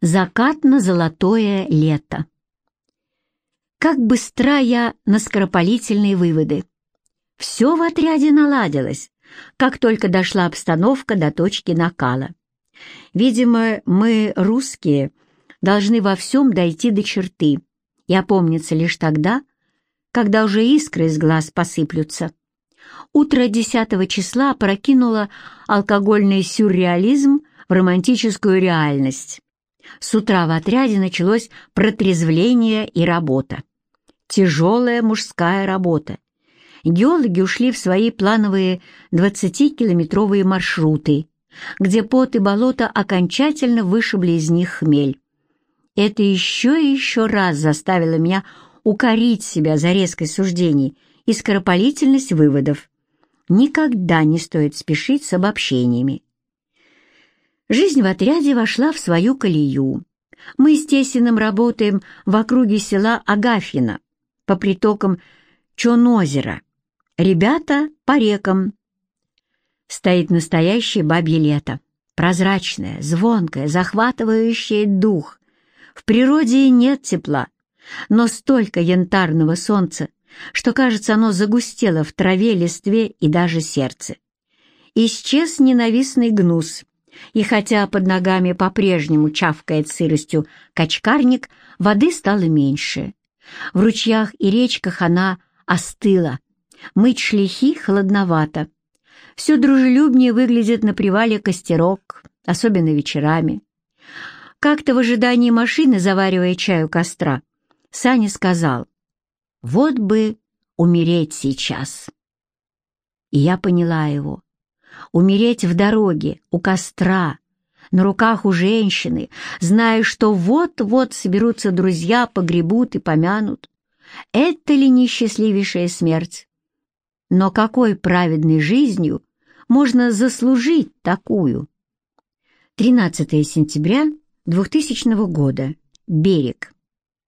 Закатно-золотое лето. Как быстра я на скоропалительные выводы. Все в отряде наладилось, как только дошла обстановка до точки накала. Видимо, мы, русские, должны во всем дойти до черты и опомниться лишь тогда, когда уже искры из глаз посыплются. Утро 10 числа прокинуло алкогольный сюрреализм в романтическую реальность. С утра в отряде началось протрезвление и работа. Тяжелая мужская работа. Геологи ушли в свои плановые 20-километровые маршруты, где пот и болото окончательно вышибли из них хмель. Это еще и еще раз заставило меня укорить себя за резкость суждений и скоропалительность выводов. Никогда не стоит спешить с обобщениями. Жизнь в отряде вошла в свою колею. Мы с Тесиным работаем в округе села Агафьино, по притокам Чонозера. Ребята по рекам. Стоит настоящее бабье лето. Прозрачное, звонкое, захватывающее дух. В природе нет тепла, но столько янтарного солнца, что, кажется, оно загустело в траве, листве и даже сердце. Исчез ненавистный гнус, и хотя под ногами по-прежнему чавкает сыростью качкарник, воды стало меньше. В ручьях и речках она остыла. Мыть шлихи холодновато. Все дружелюбнее выглядит на привале костерок, особенно вечерами. Как-то в ожидании машины, заваривая чай у костра, Саня сказал, «Вот бы умереть сейчас». И я поняла его умереть в дороге, у костра, на руках у женщины, зная, что вот-вот соберутся друзья, погребут и помянут. Это ли несчастливейшая смерть? Но какой праведной жизнью можно заслужить такую? 13 сентября 2000 года. Берег.